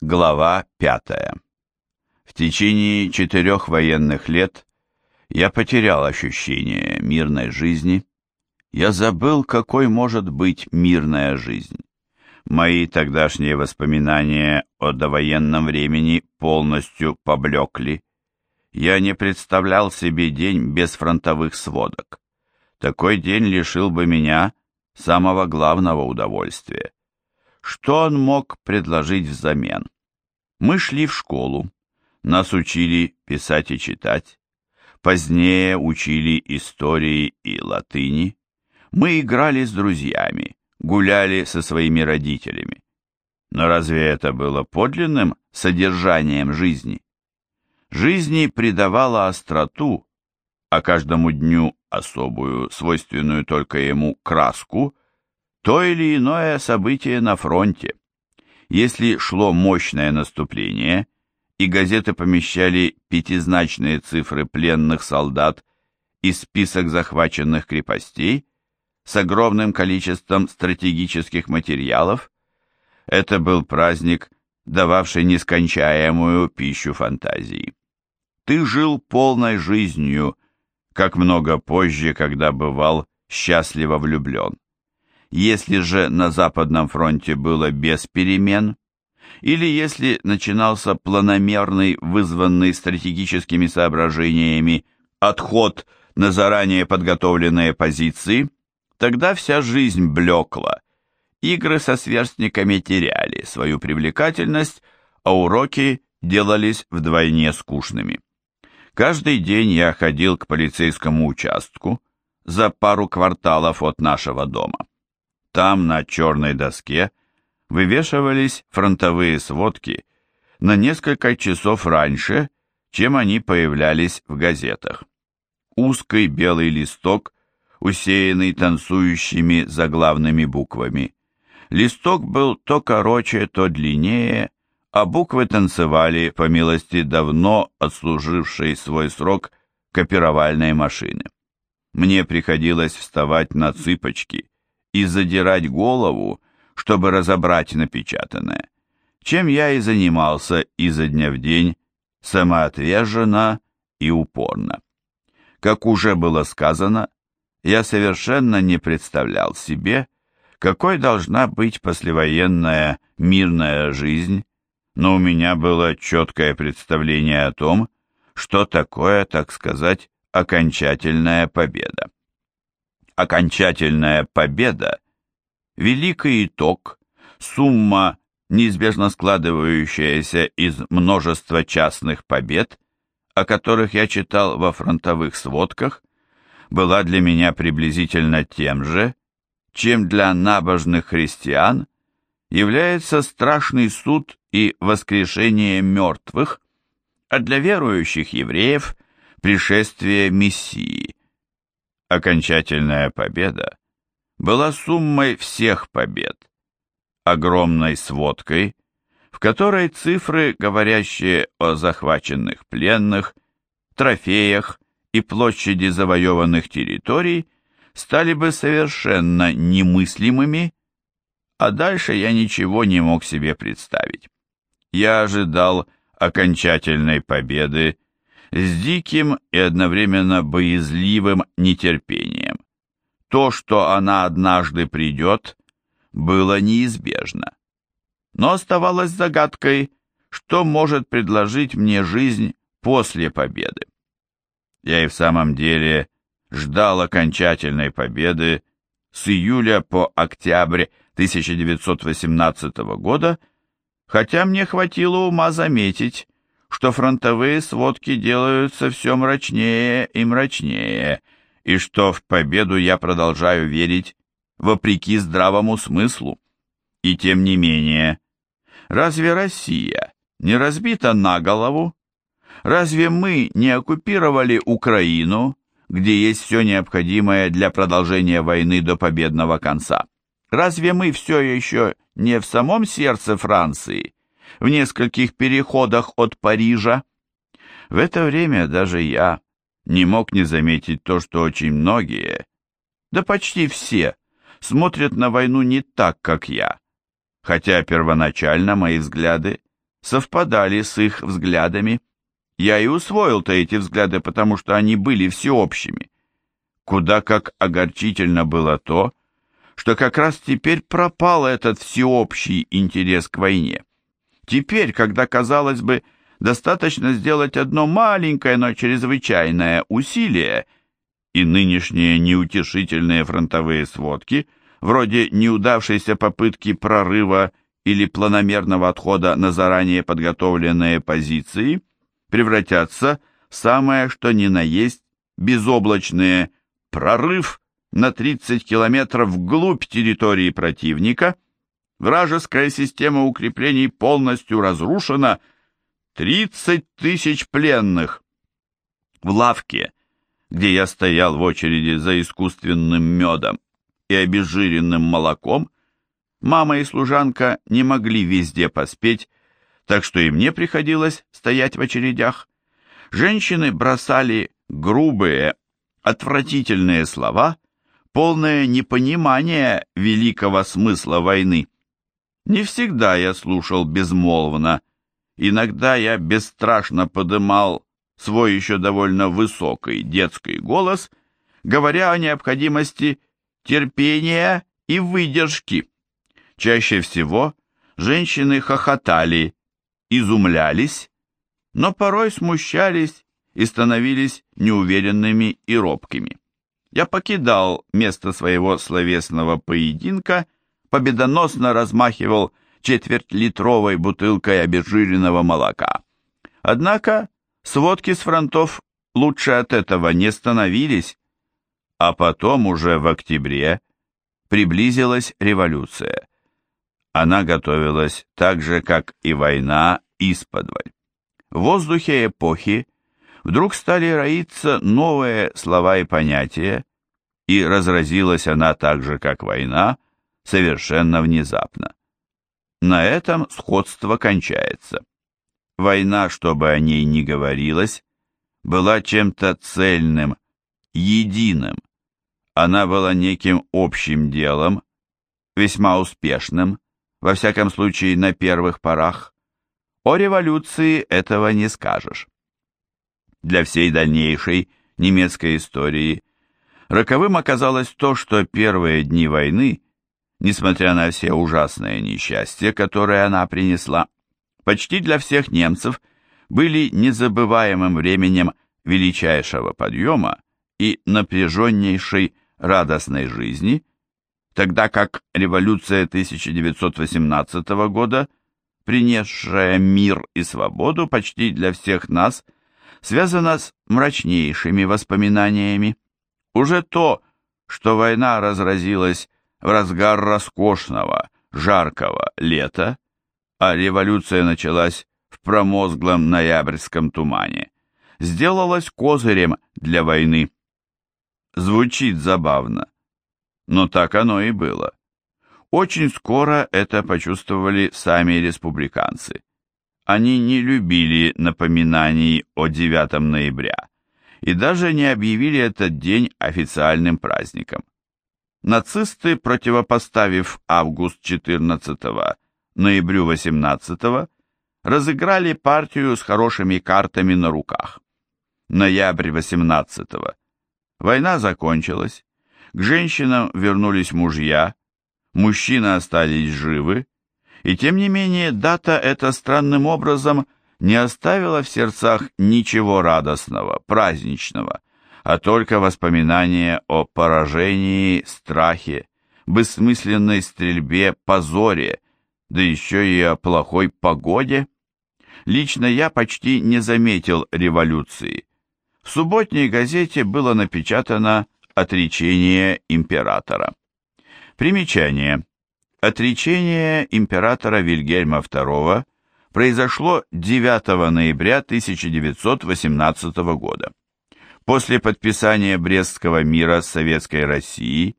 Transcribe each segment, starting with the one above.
Глава пятая. В течение четырех военных лет я потерял ощущение мирной жизни. Я забыл, какой может быть мирная жизнь. Мои тогдашние воспоминания о довоенном времени полностью поблекли. Я не представлял себе день без фронтовых сводок. Такой день лишил бы меня самого главного удовольствия. Что он мог предложить взамен? Мы шли в школу, нас учили писать и читать, позднее учили истории и латыни. Мы играли с друзьями, гуляли со своими родителями. Но разве это было подлинным содержанием жизни? Жизни придавала остроту, а каждому дню особую, свойственную только ему краску, то или иное событие на фронте. Если шло мощное наступление, и газеты помещали пятизначные цифры пленных солдат и список захваченных крепостей с огромным количеством стратегических материалов, это был праздник, дававший нескончаемую пищу фантазии. Ты жил полной жизнью, как много позже, когда бывал счастливо влюблен. Если же на Западном фронте было без перемен, или если начинался планомерный, вызванный стратегическими соображениями, отход на заранее подготовленные позиции, тогда вся жизнь блекла, игры со сверстниками теряли свою привлекательность, а уроки делались вдвойне скучными. Каждый день я ходил к полицейскому участку за пару кварталов от нашего дома. Там на черной доске вывешивались фронтовые сводки на несколько часов раньше, чем они появлялись в газетах. Узкий белый листок, усеянный танцующими заглавными буквами. Листок был то короче, то длиннее, а буквы танцевали по милости давно отслужившей свой срок копировальной машины. Мне приходилось вставать на цыпочки и задирать голову, чтобы разобрать напечатанное, чем я и занимался изо дня в день, самоотверженно и упорно. Как уже было сказано, я совершенно не представлял себе, какой должна быть послевоенная мирная жизнь, но у меня было четкое представление о том, что такое, так сказать, окончательная победа. Окончательная победа – великий итог, сумма, неизбежно складывающаяся из множества частных побед, о которых я читал во фронтовых сводках, была для меня приблизительно тем же, чем для набожных христиан является страшный суд и воскрешение мертвых, а для верующих евреев – пришествие Мессии. Окончательная победа была суммой всех побед, огромной сводкой, в которой цифры, говорящие о захваченных пленных, трофеях и площади завоеванных территорий, стали бы совершенно немыслимыми, а дальше я ничего не мог себе представить. Я ожидал окончательной победы с диким и одновременно боязливым нетерпением. То, что она однажды придет, было неизбежно. Но оставалось загадкой, что может предложить мне жизнь после победы. Я и в самом деле ждал окончательной победы с июля по октябрь 1918 года, хотя мне хватило ума заметить, что фронтовые сводки делаются все мрачнее и мрачнее, и что в победу я продолжаю верить вопреки здравому смыслу. И тем не менее, разве Россия не разбита на голову? Разве мы не оккупировали Украину, где есть все необходимое для продолжения войны до победного конца? Разве мы все еще не в самом сердце Франции, в нескольких переходах от Парижа? В это время даже я не мог не заметить то, что очень многие, да почти все, смотрят на войну не так, как я, хотя первоначально мои взгляды совпадали с их взглядами. Я и усвоил-то эти взгляды, потому что они были всеобщими. Куда как огорчительно было то, что как раз теперь пропал этот всеобщий интерес к войне. Теперь, когда, казалось бы, достаточно сделать одно маленькое, но чрезвычайное усилие, и нынешние неутешительные фронтовые сводки, вроде неудавшейся попытки прорыва или планомерного отхода на заранее подготовленные позиции, превратятся в самое что ни на есть безоблачные прорыв на 30 километров вглубь территории противника, вражеская система укреплений полностью разрушена, 30 тысяч пленных. В лавке, где я стоял в очереди за искусственным медом и обезжиренным молоком, мама и служанка не могли везде поспеть, так что и мне приходилось стоять в очередях. Женщины бросали грубые, отвратительные слова, полное непонимание великого смысла войны. Не всегда я слушал безмолвно, иногда я бесстрашно подымал свой еще довольно высокий детский голос, говоря о необходимости терпения и выдержки. Чаще всего женщины хохотали, изумлялись, но порой смущались и становились неуверенными и робкими. Я покидал место своего словесного поединка, победоносно размахивал четвертьлитровой бутылкой обезжиренного молока. Однако сводки с фронтов лучше от этого не становились, а потом уже в октябре приблизилась революция. Она готовилась так же, как и война исподволь. В воздухе эпохи вдруг стали роиться новые слова и понятия, и разразилась она так же, как война, совершенно внезапно. На этом сходство кончается. Война, чтобы о ней не говорилось, была чем-то цельным, единым. Она была неким общим делом, весьма успешным, во всяком случае на первых порах. О революции этого не скажешь для всей дальнейшей немецкой истории. Роковым оказалось то, что первые дни войны, несмотря на все ужасные несчастья, которые она принесла, почти для всех немцев были незабываемым временем величайшего подъема и напряженнейшей радостной жизни, тогда как революция 1918 года, принесшая мир и свободу почти для всех нас – связано с мрачнейшими воспоминаниями. Уже то, что война разразилась в разгар роскошного, жаркого лета, а революция началась в промозглом ноябрьском тумане, сделалось козырем для войны. Звучит забавно, но так оно и было. Очень скоро это почувствовали сами республиканцы. Они не любили напоминаний о 9 ноября и даже не объявили этот день официальным праздником. Нацисты, противопоставив август 14 ноябрю 18 разыграли партию с хорошими картами на руках. Ноябрь 18 -го. Война закончилась, к женщинам вернулись мужья, мужчины остались живы, и тем не менее дата эта странным образом не оставила в сердцах ничего радостного, праздничного, а только воспоминания о поражении, страхе, бессмысленной стрельбе, позоре, да еще и о плохой погоде. Лично я почти не заметил революции. В субботней газете было напечатано «Отречение императора». Примечание. Отречение императора Вильгельма II произошло 9 ноября 1918 года. После подписания Брестского мира с Советской Россией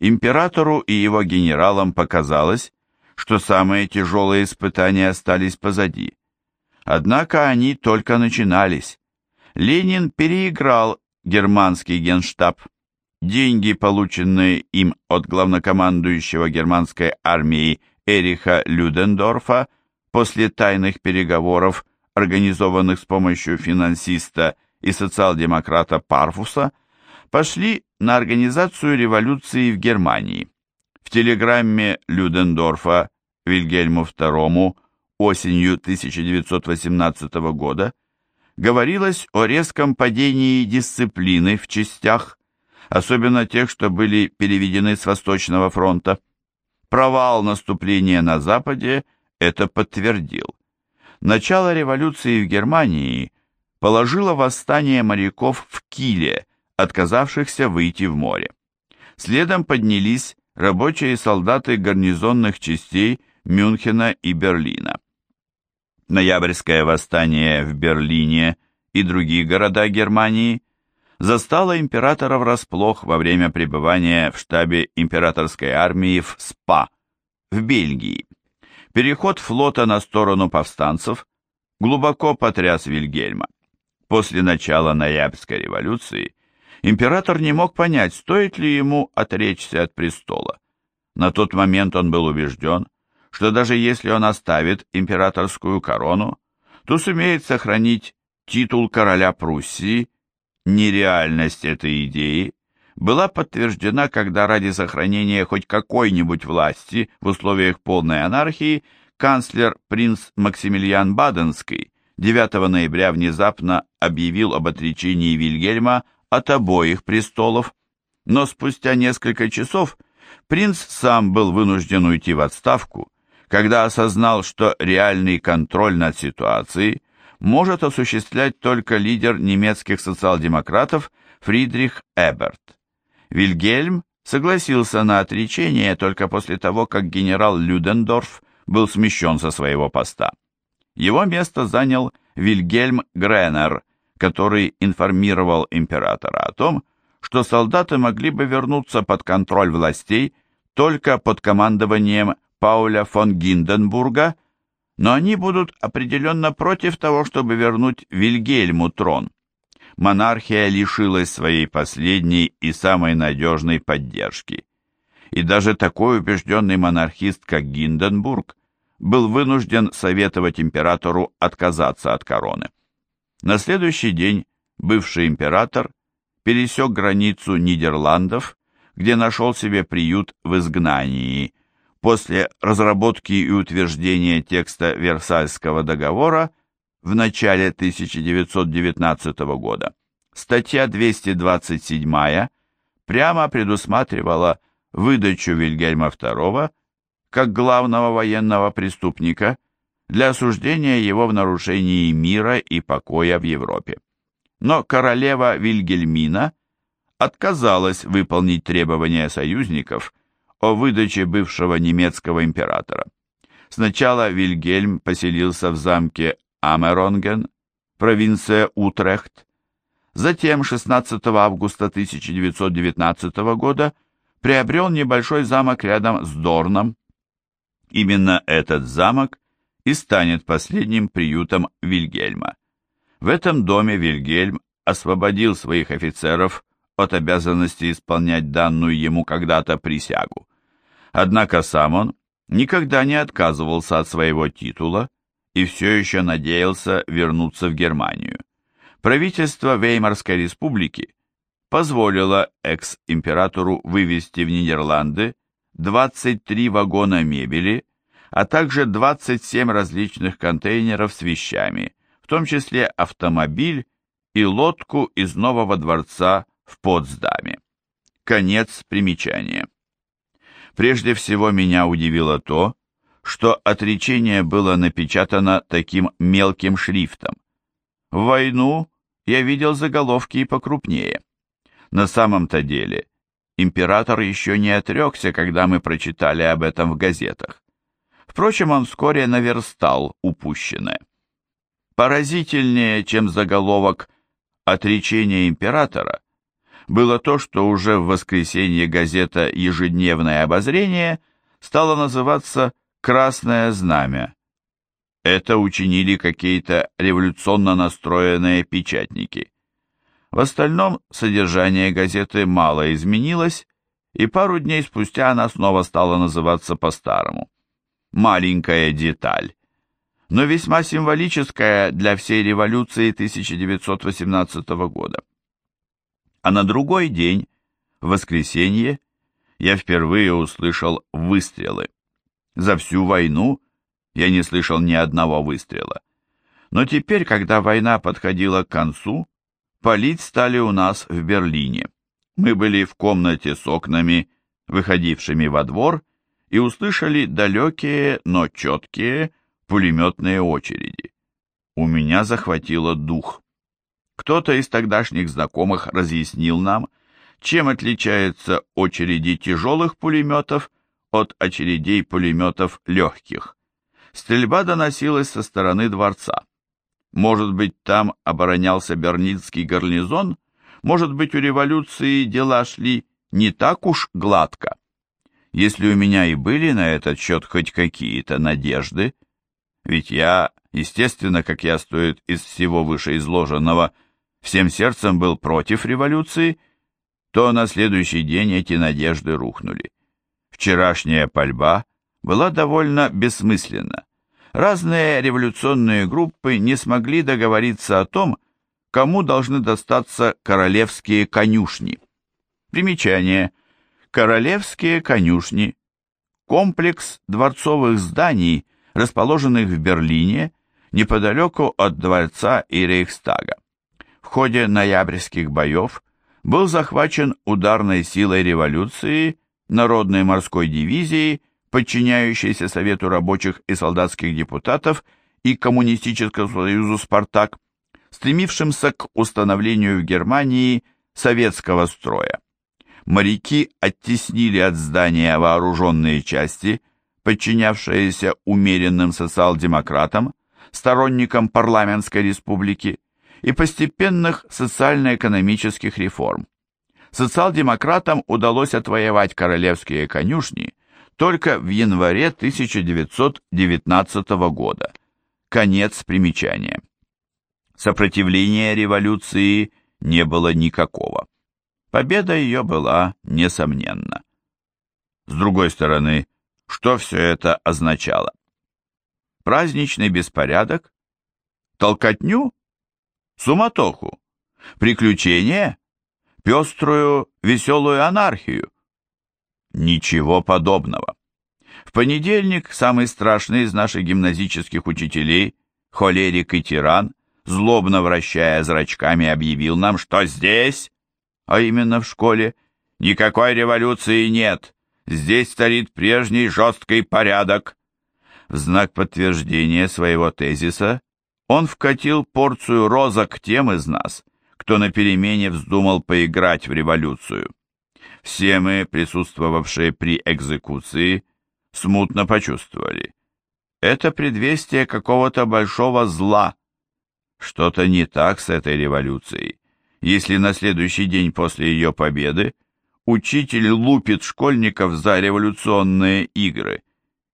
императору и его генералам показалось, что самые тяжелые испытания остались позади. Однако они только начинались. Ленин переиграл германский генштаб. Деньги, полученные им от главнокомандующего германской армии Эриха Людендорфа, после тайных переговоров, организованных с помощью финансиста и социал-демократа Парфуса, пошли на организацию революции в Германии. В телеграмме Людендорфа Вильгельму II осенью 1918 года говорилось о резком падении дисциплины в частях, особенно тех, что были переведены с Восточного фронта. Провал наступления на Западе это подтвердил. Начало революции в Германии положило восстание моряков в Киле, отказавшихся выйти в море. Следом поднялись рабочие солдаты гарнизонных частей Мюнхена и Берлина. Ноябрьское восстание в Берлине и других городах Германии застало императора врасплох во время пребывания в штабе императорской армии в СПА, в Бельгии. Переход флота на сторону повстанцев глубоко потряс Вильгельма. После начала Ноябрьской революции император не мог понять, стоит ли ему отречься от престола. На тот момент он был убежден, что даже если он оставит императорскую корону, то сумеет сохранить титул короля Пруссии. Нереальность этой идеи была подтверждена, когда ради сохранения хоть какой-нибудь власти в условиях полной анархии канцлер принц Максимилиан Баденский 9 ноября внезапно объявил об отречении Вильгельма от обоих престолов, но спустя несколько часов принц сам был вынужден уйти в отставку, когда осознал, что реальный контроль над ситуацией может осуществлять только лидер немецких социал-демократов Фридрих Эберт. Вильгельм согласился на отречение только после того, как генерал Людендорф был смещен со своего поста. Его место занял Вильгельм Гренер, который информировал императора о том, что солдаты могли бы вернуться под контроль властей только под командованием Пауля фон Гинденбурга, но они будут определенно против того, чтобы вернуть Вильгельму трон. Монархия лишилась своей последней и самой надежной поддержки. И даже такой убежденный монархист, как Гинденбург, был вынужден советовать императору отказаться от короны. На следующий день бывший император пересек границу Нидерландов, где нашел себе приют в изгнании – После разработки и утверждения текста Версальского договора в начале 1919 года статья 227 прямо предусматривала выдачу Вильгельма II как главного военного преступника для осуждения его в нарушении мира и покоя в Европе. Но королева Вильгельмина отказалась выполнить требования союзников о выдаче бывшего немецкого императора. Сначала Вильгельм поселился в замке Амеронген, провинция Утрехт. Затем 16 августа 1919 года приобрел небольшой замок рядом с Дорном. Именно этот замок и станет последним приютом Вильгельма. В этом доме Вильгельм освободил своих офицеров от обязанности исполнять данную ему когда-то присягу. Однако сам он никогда не отказывался от своего титула и все еще надеялся вернуться в Германию. Правительство Веймарской республики позволило экс-императору вывести в Нидерланды 23 вагона мебели, а также 27 различных контейнеров с вещами, в том числе автомобиль и лодку из нового дворца в Потсдаме. Конец примечания. Прежде всего меня удивило то, что отречение было напечатано таким мелким шрифтом. В войну я видел заголовки и покрупнее. На самом-то деле, император еще не отрекся, когда мы прочитали об этом в газетах. Впрочем, он вскоре наверстал упущенное. Поразительнее, чем заголовок «Отречение императора», было то, что уже в воскресенье газета «Ежедневное обозрение» стала называться «Красное знамя». Это учинили какие-то революционно настроенные печатники. В остальном содержание газеты мало изменилось, и пару дней спустя она снова стала называться по-старому. Маленькая деталь. но весьма символическое для всей революции 1918 года. А на другой день, в воскресенье, я впервые услышал выстрелы. За всю войну я не слышал ни одного выстрела. Но теперь, когда война подходила к концу, палить стали у нас в Берлине. Мы были в комнате с окнами, выходившими во двор, и услышали далекие, но четкие пулеметные очереди. У меня захватило дух. Кто-то из тогдашних знакомых разъяснил нам, чем отличаются очереди тяжелых пулеметов от очередей пулеметов легких. Стрельба доносилась со стороны дворца. Может быть, там оборонялся Берницкий гарнизон? Может быть, у революции дела шли не так уж гладко? Если у меня и были на этот счет хоть какие-то надежды, ведь я, естественно, как я стоит из всего вышеизложенного, всем сердцем был против революции, то на следующий день эти надежды рухнули. Вчерашняя пальба была довольно бессмысленна. Разные революционные группы не смогли договориться о том, кому должны достаться королевские конюшни. Примечание. Королевские конюшни. Комплекс дворцовых зданий, расположенных в Берлине, неподалеку от дворца и Рейхстага. В ходе ноябрьских боев был захвачен ударной силой революции Народной морской дивизии, подчиняющейся Совету рабочих и солдатских депутатов и Коммунистическому союзу «Спартак», стремившимся к установлению в Германии советского строя. Моряки оттеснили от здания вооруженные части, подчинявшиеся умеренным социал-демократам, сторонникам парламентской республики, и постепенных социально-экономических реформ. Социал-демократам удалось отвоевать королевские конюшни только в январе 1919 года. Конец примечания. Сопротивления революции не было никакого. Победа ее была несомненна. С другой стороны, что все это означало? Праздничный беспорядок? Толкотню? Суматоху? Приключения? Пеструю, веселую анархию? Ничего подобного. В понедельник самый страшный из наших гимназических учителей, холерик и тиран, злобно вращая зрачками, объявил нам, что здесь, а именно в школе, никакой революции нет, здесь царит прежний жесткий порядок. В знак подтверждения своего тезиса он вкатил порцию розок тем из нас, кто на перемене вздумал поиграть в революцию. Все мы, присутствовавшие при экзекуции, смутно почувствовали. Это предвестие какого-то большого зла. Что-то не так с этой революцией. Если на следующий день после ее победы учитель лупит школьников за революционные игры,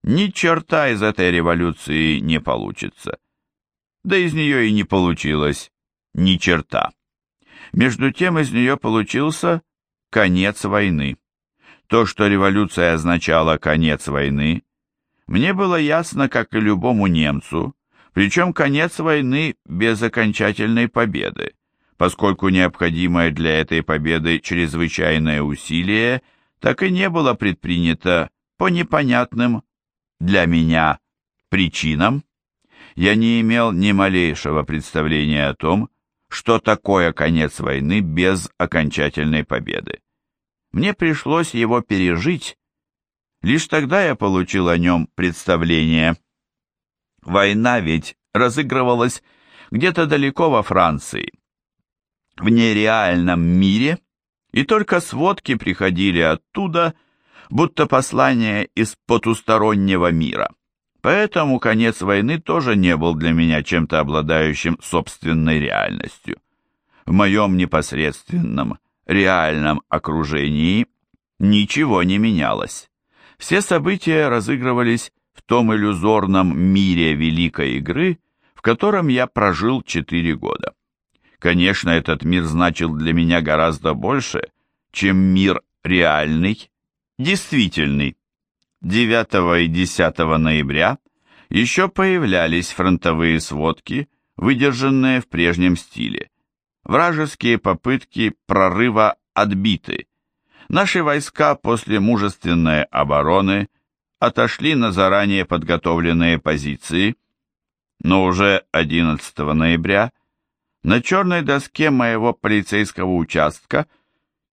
ни черта из этой революции не получится. Да из нее и не получилось ни черта. Между тем из нее получился конец войны. То, что революция означала конец войны, мне было ясно, как и любому немцу, причем конец войны без окончательной победы, поскольку необходимое для этой победы чрезвычайное усилие так и не было предпринято по непонятным для меня причинам. Я не имел ни малейшего представления о том, что такое конец войны без окончательной победы. Мне пришлось его пережить, лишь тогда я получил о нем представление. Война ведь разыгрывалась где-то далеко во Франции, в нереальном мире, и только сводки приходили оттуда, будто послание из потустороннего мира. Поэтому конец войны тоже не был для меня чем-то обладающим собственной реальностью. В моем непосредственном, реальном окружении ничего не менялось. Все события разыгрывались в том иллюзорном мире великой игры, в котором я прожил четыре года. Конечно, этот мир значил для меня гораздо больше, чем мир реальный, действительный. 9 и 10 ноября Еще появлялись фронтовые сводки, выдержанные в прежнем стиле. Вражеские попытки прорыва отбиты. Наши войска после мужественной обороны отошли на заранее подготовленные позиции, но уже 11 ноября на черной доске моего полицейского участка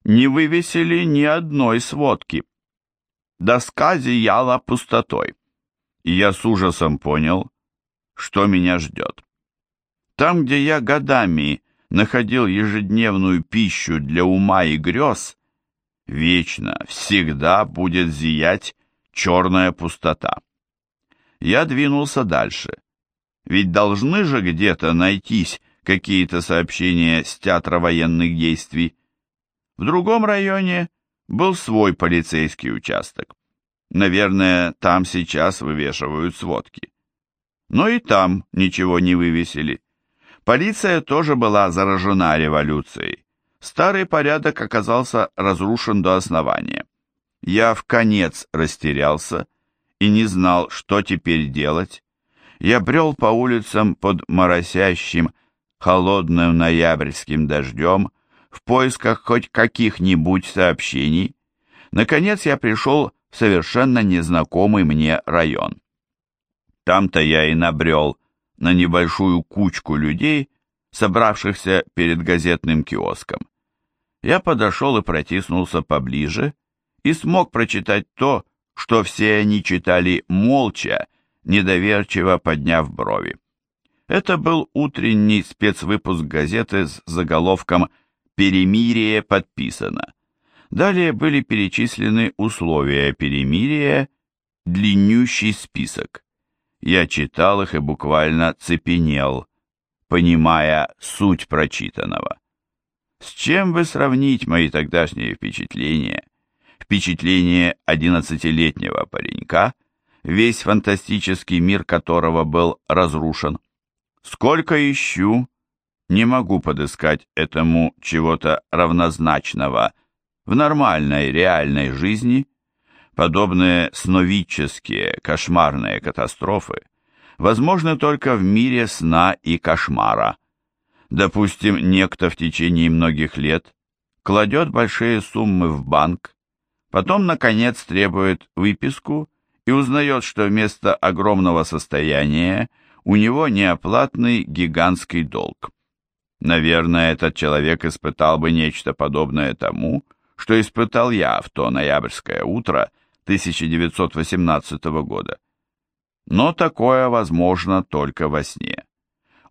не вывесили ни одной сводки. Доска зияла пустотой, и я с ужасом понял, что меня ждет. Там, где я годами находил ежедневную пищу для ума и грез, вечно, всегда будет зиять черная пустота. Я двинулся дальше, ведь должны же где-то найтись какие-то сообщения с театра военных действий. В другом районе был свой полицейский участок. Наверное, там сейчас вывешивают сводки. Но и там ничего не вывесили. Полиция тоже была заражена революцией. Старый порядок оказался разрушен до основания. Я в конец растерялся и не знал, что теперь делать. Я брел по улицам под моросящим, холодным ноябрьским дождем в поисках хоть каких-нибудь сообщений. Наконец я пришел в совершенно незнакомый мне район. Там-то я и набрел на небольшую кучку людей, собравшихся перед газетным киоском. Я подошел и протиснулся поближе и смог прочитать то, что все они читали молча, недоверчиво подняв брови. Это был утренний спецвыпуск газеты с заголовком «Перемирие подписано». Далее были перечислены условия перемирия, длиннющий список. Я читал их и буквально цепенел, понимая суть прочитанного. С чем бы сравнить мои тогдашние впечатления? Впечатление одиннадцатилетнего паренька, весь фантастический мир которого был разрушен. Сколько ищу, не могу подыскать этому чего-то равнозначного в нормальной реальной жизни. Подобные сновидческие, кошмарные катастрофы возможны только в мире сна и кошмара. Допустим, некто в течение многих лет кладет большие суммы в банк, потом, наконец, требует выписку и узнает, что вместо огромного состояния у него неоплатный гигантский долг. Наверное, этот человек испытал бы нечто подобное тому, что испытал я в то ноябрьское утро 1918 года. Но такое возможно только во сне.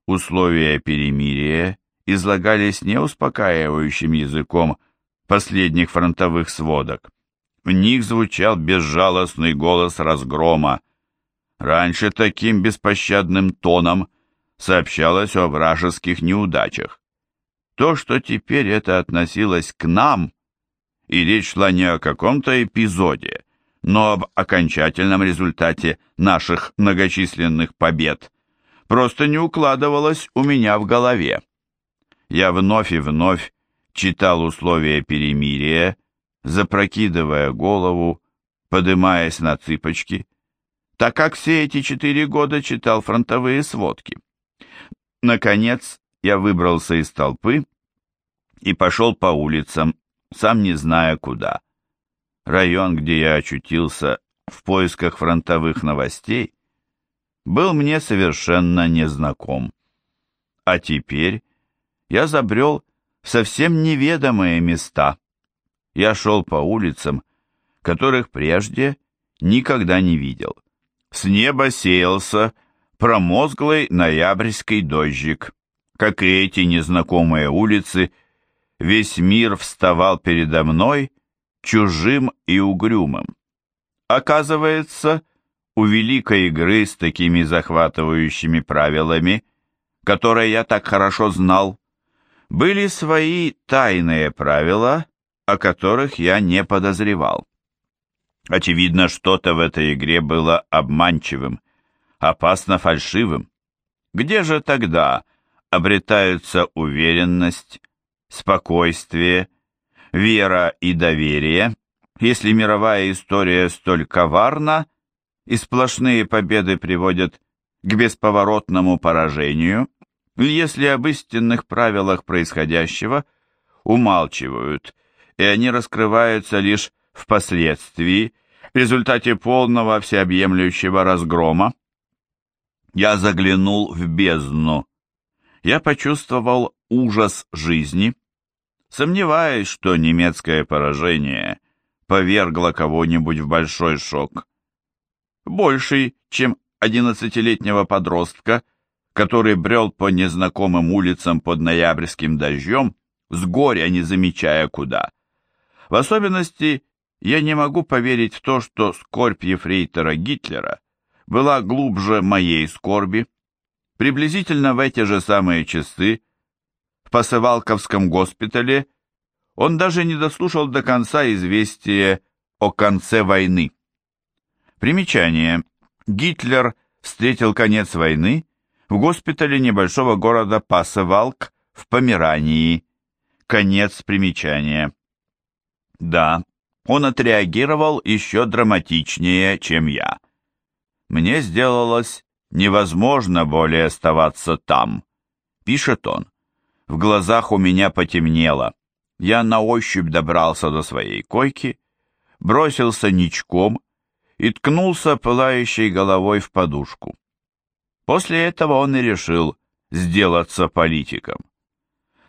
Условия перемирия излагались не успокаивающим языком последних фронтовых сводок. В них звучал безжалостный голос разгрома, Раньше таким беспощадным тоном сообщалось о вражеских неудачах. То, что теперь это относилось к нам, и речь шла не о каком-то эпизоде, но об окончательном результате наших многочисленных побед, просто не укладывалось у меня в голове. Я вновь и вновь читал условия перемирия, запрокидывая голову, подымаясь на цыпочки, так как все эти четыре года читал фронтовые сводки. Наконец, я выбрался из толпы и пошел по улицам, сам не зная куда. Район, где я очутился в поисках фронтовых новостей, был мне совершенно незнаком. А теперь я забрел в совсем неведомые места. Я шел по улицам, которых прежде никогда не видел. С неба сеялся промозглый ноябрьский дождик. Как и эти незнакомые улицы, весь мир вставал передо мной чужим и угрюмым. Оказывается, у великой игры с такими захватывающими правилами, которые я так хорошо знал, были свои тайные правила, о которых я не подозревал. Очевидно, что-то в этой игре было обманчивым, опасно фальшивым. Где же тогда обретаются уверенность, спокойствие, вера и доверие, если мировая история столь коварна и сплошные победы приводят к бесповоротному поражению, если об истинных правилах происходящего умалчивают, и они раскрываются лишь впоследствии, в результате полного всеобъемлющего разгрома. Я заглянул в бездну. Я почувствовал ужас жизни, сомневаясь, что немецкое поражение повергло кого-нибудь в большой шок. Больший, чем одиннадцатилетнего подростка, который брел по незнакомым улицам под ноябрьским дождем, с горя не замечая куда. В особенности я не могу поверить в то, что скорбь ефрейтора Гитлера была глубже моей скорби. Приблизительно в эти же самые часы в Посывалковском госпитале он даже не дослушал до конца известие о конце войны. Примечание. Гитлер встретил конец войны в госпитале небольшого города Пасывалк в Померании. Конец примечания. Да, он отреагировал еще драматичнее, чем я. Мне сделалось невозможно более оставаться там, пишет он. В глазах у меня потемнело. Я на ощупь добрался до своей койки, бросился ничком и ткнулся пылающей головой в подушку. После этого он и решил сделаться политиком.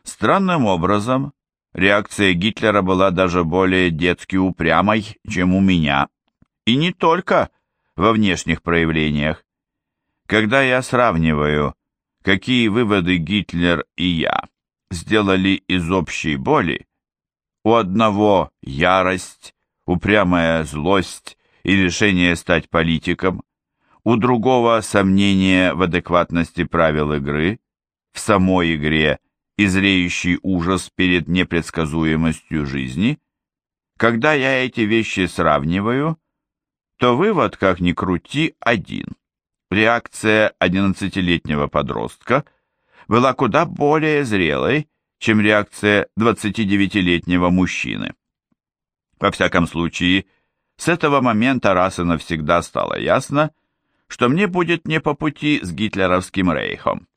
Странным образом, реакция Гитлера была даже более детски упрямой, чем у меня, и не только во внешних проявлениях. Когда я сравниваю, какие выводы Гитлер и я сделали из общей боли, у одного ярость, упрямая злость и решение стать политиком, у другого сомнение в адекватности правил игры, в самой игре и зреющий ужас перед непредсказуемостью жизни, когда я эти вещи сравниваю, то вывод, как ни крути, один. Реакция 11-летнего подростка была куда более зрелой, чем реакция 29-летнего мужчины. Во всяком случае, с этого момента раз и навсегда стало ясно, что мне будет не по пути с гитлеровским рейхом.